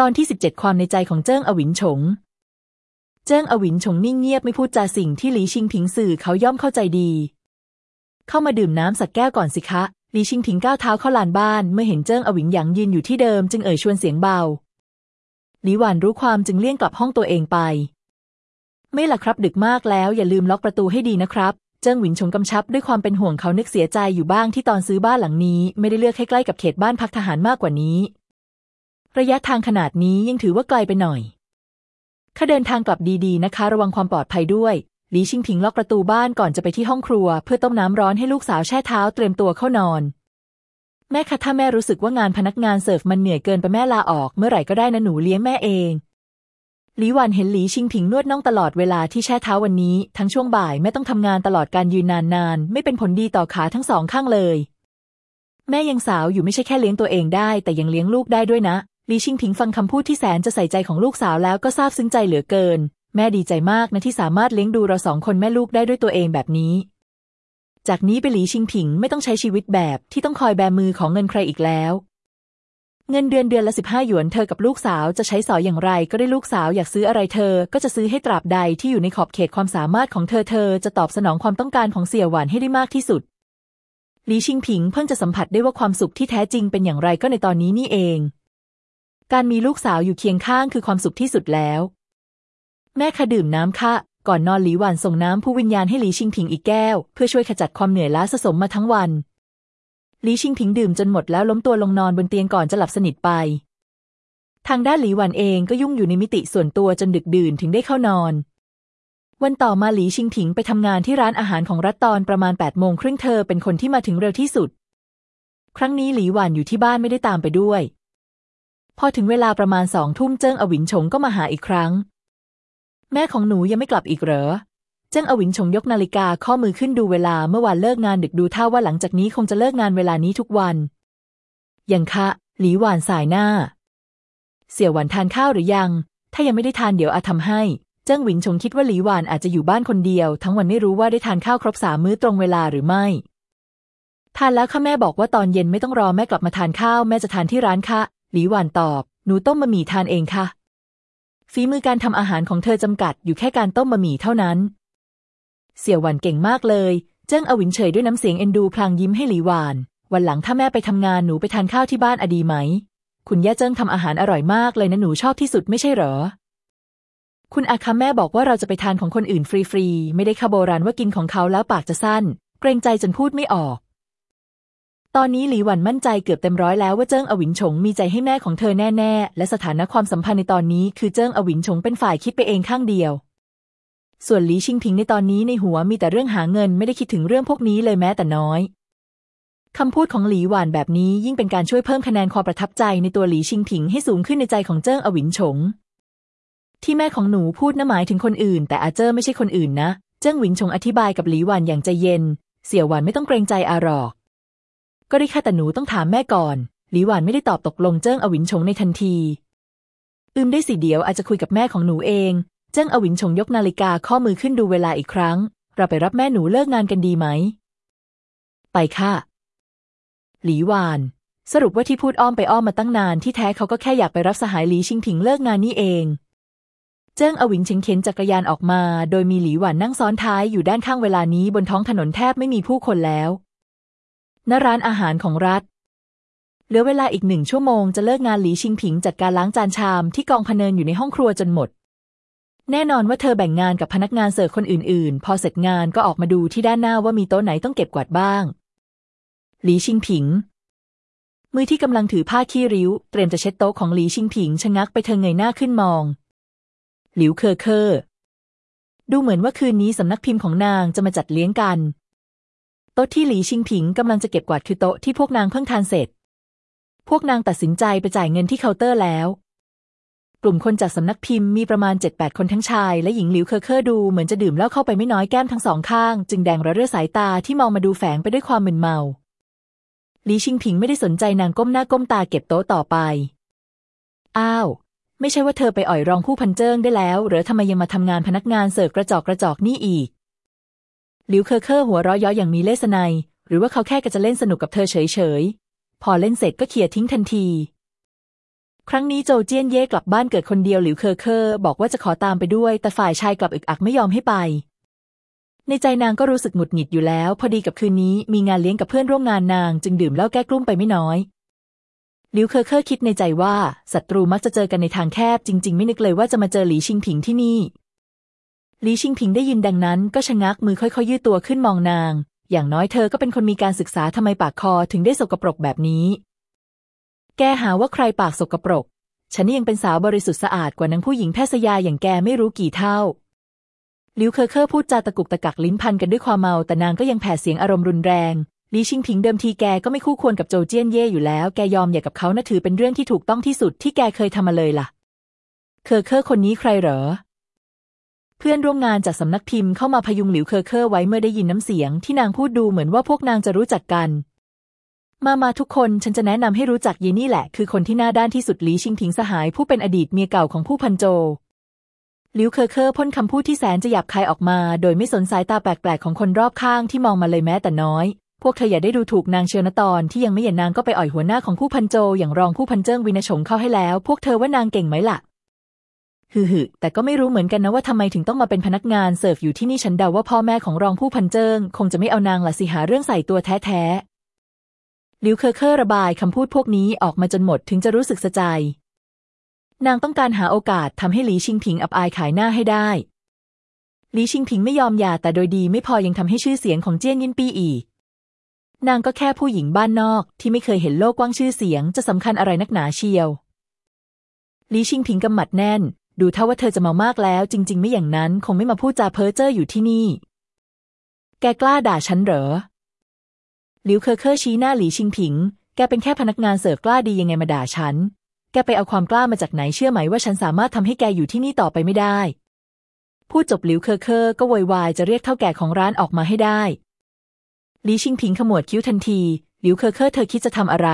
ตอนที่ 17 ความในใจของเจิ้งอวินฉง เจิ้งอวินฉงนิ่งเงียบไม่พูดจาสิ่งที่หลีชิงผิงสื่อเขาย่อมเข้าใจดี เข้ามาดื่มน้ำสักแก้วก่อนสิคะหลีชิงผิงก้าวเท้าเข้าลานบ้าน เมื่อเห็นเจิ้งอวินหยางยืนอยู่ที่เดิมจึงเอ่ยชวนเสียงเบาหลีหวานรู้ความจึงเลี่ยงกลับห้องตัวเองไป ไม่ล่ะครับดึกมากแล้วอย่าลืมล็อกประตูให้ดีนะครับ เจิ้งหวินชงกำชับด้วยความเป็นห่วงเขานึกเสียใจอยู่บ้างที่ตอนซื้อบ้านหลังนี้ ไม่ได้เลือกให้ใกล้กับเขตบ้านพักทหารมากกว่านี้ ระยะทางขนาดนี้ยังถือว่าไกลไปหน่อย ข้าเดินทางกลับดีๆนะคะ ระวังความปลอดภัยด้วย หลีชิงผิงล็อกประตูบ้านก่อนจะไปที่ห้องครัว เพื่อต้มน้ำร้อนให้ลูกสาวแช่เท้าเตรียมตัวเข้านอน แม่คะถ้าแม่รู้สึกว่างานพนักงานเสิร์ฟมันเหนื่อยเกินไปแม่ลาออก เมื่อไหร่ก็ได้นะหนูเลี้ยงแม่เองหลีหวันเห็นหลีชิงผิงนวดน่องตลอดเวลาที่แช่เท้าวันนี้ ทั้งช่วงบ่ายแม่ต้องทำงานตลอดการยืนนานๆ ไม่เป็นผลดีต่อขาทั้งสองข้างเลย แม่ยังสาวอยู่ไม่ใช่แค่เลี้ยงตัวเองได้ แต่ยังเลี้ยงลูกได้ด้วยนะ ลีชิงผิงฟังคำพูดที่แสนจะใส่ใจของลูกสาวแล้วก็ซาบซึ้งใจเหลือเกิน แม่ดีใจมากนะที่สามารถเลี้ยงดูเราสองคนแม่ลูกได้ด้วยตัวเองแบบนี้ จากนี้ไปหลีชิงผิงไม่ต้องใช้ชีวิตแบบที่ต้องคอยแบมือของเงินใครอีกแล้ว เงินเดือนเดือนละสิบห้าหยวนเธอกับลูกสาวจะใช้สอยอย่างไร ก็ได้ลูกสาวอยากซื้ออะไรเธอ ก็จะซื้อให้ตราบใดที่อยู่ในขอบเขตความสามารถของเธอเธอจะตอบสนองความต้องการของเสี่ยหวานให้ได้มากที่สุดหลีชิงผิงเพิ่งจะสัมผัสได้ว่าความสุขที่แท้จริงเป็นอย่างไรก็ในตอนนี้นี่เอง การมีลูกสาวอยู่เคียงข้างคือความสุขที่สุดแล้ว แม่คะดื่มน้ำค่ะ ก่อนนอนหลีหวานส่งน้ำผู้วิญญาณให้หลีชิงผิงอีกแก้ว เพื่อช่วยขจัดความเหนื่อยล้าสะสมมาทั้งวันหลีชิงผิงดื่มจนหมดแล้วล้มตัวลงนอนบนเตียงก่อนจะหลับสนิทไป ทางด้านหลีหวันเองก็ยุ่งอยู่ในมิติส่วนตัวจนดึกดื่นถึงได้เข้านอน วันต่อมาหลีชิงผิงไปทำงานที่ร้านอาหารของรัฐตอนประมาณ8ปดโมงครึ่งเธอเป็นคนที่มาถึงเร็วที่สุด ครั้งนี้หลีหวันอยู่ที่บ้านไม่ได้ตามไปด้วย พอถึงเวลาประมาณสองทุ่มเจิ้งอวินชงก็มาหาอีกครั้ง แม่ของหนูยังไม่กลับอีกเหรอ เจิ้งอวินชงยกนาฬิกาข้อมือขึ้นดูเวลาเมื่อวานเลิกงานดึกดูท่าว่าหลังจากนี้คงจะเลิกงานเวลานี้ทุกวันยังคะ หลีหวานสายหน้า เสี่ยวหวานทานข้าวหรือยัง ถ้ายังไม่ได้ทานเดี๋ยวอาทำให้ เจิ้งหวินชงคิดว่าหลีหวานอาจจะอยู่บ้านคนเดียว ทั้งวันไม่รู้ว่าได้ทานข้าวครบสามมื้อตรงเวลาหรือไม่ทานแล้วค่ะแม่บอกว่าตอนเย็นไม่ต้องรอแม่กลับมาทานข้าวแม่จะทานที่ร้านค่ะ หลีหวานตอบ หนูต้มบะหมี่ทานเองค่ะ ฝีมือการทำอาหารของเธอจำกัดอยู่แค่การต้มบะหมี่เท่านั้น เสี่ยวหวานเก่งมากเลย เจิ้งอวินเฉยด้วยน้ำเสียงเอ็นดูพลางยิ้มให้หลีหวาน วันหลังถ้าแม่ไปทำงานหนูไปทานข้าวที่บ้านอดีไหม คุณย่าเจิ้งทำอาหารอร่อยมากเลยนะหนูชอบที่สุดไม่ใช่เหรอ คุณอาคาแม่บอกว่าเราจะไปทานของคนอื่นฟรีๆ ไม่ได้คาโบราณว่ากินของเขาแล้วปากจะสั้น เกรงใจจนพูดไม่ออก ตอนนี้หลีหวันมั่นใจเกือบเต็มร้อยแล้วว่าเจิ้งอวินฉงมีใจให้แม่ของเธอแน่ๆ และสถานะความสัมพันธ์ในตอนนี้คือเจิ้งอวินฉงเป็นฝ่ายคิดไปเองข้างเดียว ส่วนหลีชิงพิงในตอนนี้ในหัวมีแต่เรื่องหาเงินไม่ได้คิดถึงเรื่องพวกนี้เลยแม้แต่น้อยคำพูดของหลีหวานแบบนี้ยิ่งเป็นการช่วยเพิ่มคะแนนความประทับใจในตัวหลีชิงพิงให้สูงขึ้นในใจของเจิ้งอวินฉง ที่แม่ของหนูพูดน่ะหมายถึงคนอื่น แต่อาเจิ้งไม่ใช่คนอื่นนะ เจิ้งหวินฉงอธิบายกับหลีหวานอย่างใจเย็น เสี่ยวหวานไม่ต้องเกรงใจอาหรอก ก็ได้แค่แต่หนูต้องถามแม่ก่อน หลีหวานไม่ได้ตอบตกลงเจิ้งอวินชงในทันที อืมได้สิเดี๋ยวอาจจะคุยกับแม่ของหนูเอง เจิ้งอวินชงยกนาฬิกาข้อมือขึ้นดูเวลาอีกครั้ง เราไปรับแม่หนูเลิกงานกันดีไหม ไปค่ะ หลีหวาน สรุปว่าที่พูดอ้อมไปอ้อมมาตั้งนานที่แท้เขาก็แค่อยากไปรับสหายหลีชิงถิงเลิกงานนี่เอง เจิ้งอวินเชิงเข็นจักรยานออกมา โดยมีหลีหวานนั่งซ้อนท้ายอยู่ด้านข้างเวลานี้บนท้องถนนแทบไม่มีผู้คนแล้ว ณร้านอาหารของรัฐ เหลือเวลาอีกหนึ่งชั่วโมงจะเลิกงานหลีชิงผิงจัดการล้างจานชามที่กองพเนินอยู่ในห้องครัวจนหมด แน่นอนว่าเธอแบ่งงานกับพนักงานเสิร์ฟคนอื่นๆ พอเสร็จงานก็ออกมาดูที่ด้านหน้าว่ามีโต๊ะไหนต้องเก็บกวาดบ้าง หลีชิงผิง มือที่กำลังถือผ้าขี้ริ้ว เตรียมจะเช็ดโต๊ะของหลีชิงผิงชะงักไปเธอเงยหน้าขึ้นมอง หลิวเคอเคอดูเหมือนว่าคืนนี้สำนักพิมพ์ของนางจะมาจัดเลี้ยงกัน โต๊ะที่หลีชิงผิงกำลังจะเก็บกวาดคือโต๊ะที่พวกนางเพิ่งทานเสร็จ พวกนางตัดสินใจไปจ่ายเงินที่เคาน์เตอร์แล้ว กลุ่มคนจากสำนักพิมพ์มีประมาณ 7-8 คนทั้งชายและหญิงหลิวเคอเคอดูเหมือนจะดื่มเหล้าเข้าไปไม่น้อยแก้มทั้งสองข้าง จึงแดงระเรื่อสายตาที่มองมาดูแฝงไปด้วยความมึนเมาหลีชิงผิงไม่ได้สนใจนางก้มหน้าก้มตาเก็บโต๊ะต่อไป อ้าว ไม่ใช่ว่าเธอไปอ่อยรองผู้พันเจิ้งได้แล้ว หรือทำไมยังมาทำงานพนักงานเสิร์ฟกระจอกกระจอกนี่อีก หลิวเคอเคอหัวเราะเยาะอย่างมีเลศนัยหรือว่าเขาแค่กะจะเล่นสนุกกับเธอเฉยๆ พอเล่นเสร็จก็เขี่ยทิ้งทันที ครั้งนี้โจเจี้ยนเย่กลับบ้านเกิดคนเดียวหลิวเคอเคอร์บอกว่าจะขอตามไปด้วย แต่ฝ่ายชายกลับอึกอักไม่ยอมให้ไป ในใจนางก็รู้สึกหงุดหงิดอยู่แล้ว พอดีกับคืนนี้มีงานเลี้ยงกับเพื่อนร่วมงานนางจึงดื่มเหล้าแก้กลุ้มไปไม่น้อยหลิวเคอเคอร์คิดในใจว่าศัตรูมักจะเจอกันในทางแคบจริง ๆ ไม่นึกเลยว่าจะมาเจอหลีชิงผิงที่นี่ หลีชิงผิงได้ยินดังนั้น ก็ชะงักมือค่อยๆ ยืดตัวขึ้นมองนาง อย่างน้อยเธอก็เป็นคนมีการศึกษาทำไมปากคอถึงได้สกปรกแบบนี้ แกหาว่าใครปากสกปรก ฉันยังเป็นสาวบริสุทธิ์สะอาดกว่านางผู้หญิงแพทย์สยาอย่างแกไม่รู้กี่เท่าหลิวเคอเคอพูดจาตะกุกตะกักลิ้นพันกันด้วยความเมา แต่นางก็ยังแผดเสียงอารมณ์รุนแรงหลีชิงผิงเดิมทีแกก็ไม่คู่ควรกับโจเจี้ยนเย่อยู่แล้ว แกยอมหย่ากับเขานะถือเป็นเรื่องที่ถูกต้องที่สุดที่แกเคยทำมาเลยล่ะ เคอเคอร์คนนี้ใครเหรอ เพื่อนร่วมงานจากสำนักพิมพ์เข้ามาพยุงหลิวเคอเคอร์ไว้เมื่อได้ยินน้ำเสียงที่นางพูดดูเหมือนว่าพวกนางจะรู้จักกัน มามาทุกคนฉันจะแนะนำให้รู้จักเยนี่แหละ คือคนที่หน้าด้านที่สุดหลีชิงผิงสหายผู้เป็นอดีตเมียเก่าของผู้พันโจหลิวเคอเคอร์พ่นคำพูดที่แสนจะหยาบคายออกมา โดยไม่สนสายตาแปลกๆของคนรอบข้างที่มองมาเลยแม้แต่น้อย พวกเธออย่าได้ดูถูกนางเชียวนะตอนที่ยังไม่หย่านางก็ไปอ่อยหัวหน้าของผู้พันโจอย่างรองผู้พันเจิ้งวินชงเข้าให้แล้ว พวกเธอว่านางเก่งไหมล่ะ ฮึฮึแต่ก็ไม่รู้เหมือนกันนะว่าทำไมถึงต้องมาเป็นพนักงานเสิร์ฟอยู่ที่นี่ฉันเดาว่าพ่อแม่ของรองผู้พันเจิ้งคงจะไม่เอานางละสิหาเรื่องใส่ตัวแท้ๆหลิวเคอเคอร์ระบายคำพูดพวกนี้ออกมาจนหมดถึงจะรู้สึกสะใจ นางต้องการหาโอกาสทำให้หลีชิงผิงอับอายขายหน้าให้ได้หลีชิงผิงไม่ยอมหย่าแต่โดยดีไม่พอยังทำให้ชื่อเสียงของเจี้ยนเย่ป่นปี้อีกนางก็แค่ผู้หญิงบ้านนอกที่ไม่เคยเห็นโลกกว้างชื่อเสียงจะสำคัญอะไรนักหนาเชียวหลีชิงผิงกำหมัดแน่น ดูท่าว่าเธอจะเมามากแล้ว จริง ๆ ไม่อย่างนั้นคงไม่มาพูดจาเพ้อเจ้ออยู่ที่นี่ แกกล้าด่าฉันเหรอหลิวเคอเคอร์ชี้หน้าหลีชิงผิง แกเป็นแค่พนักงานเสิร์ฟกล้าดียังไงมาด่าฉัน แกไปเอาความกล้ามาจากไหนเชื่อไหมว่าฉันสามารถทำให้แกอยู่ที่นี่ต่อไปไม่ได้ พูดจบหลิวเคอเคอร์ก็โวยวายจะเรียกเถ้าแก่ของร้านออกมาให้ได้หลีชิงผิงขมวดคิ้วทันทีหลิวเคอเคอร์เธอคิดจะทำอะไร